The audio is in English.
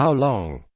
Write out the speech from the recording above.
How long?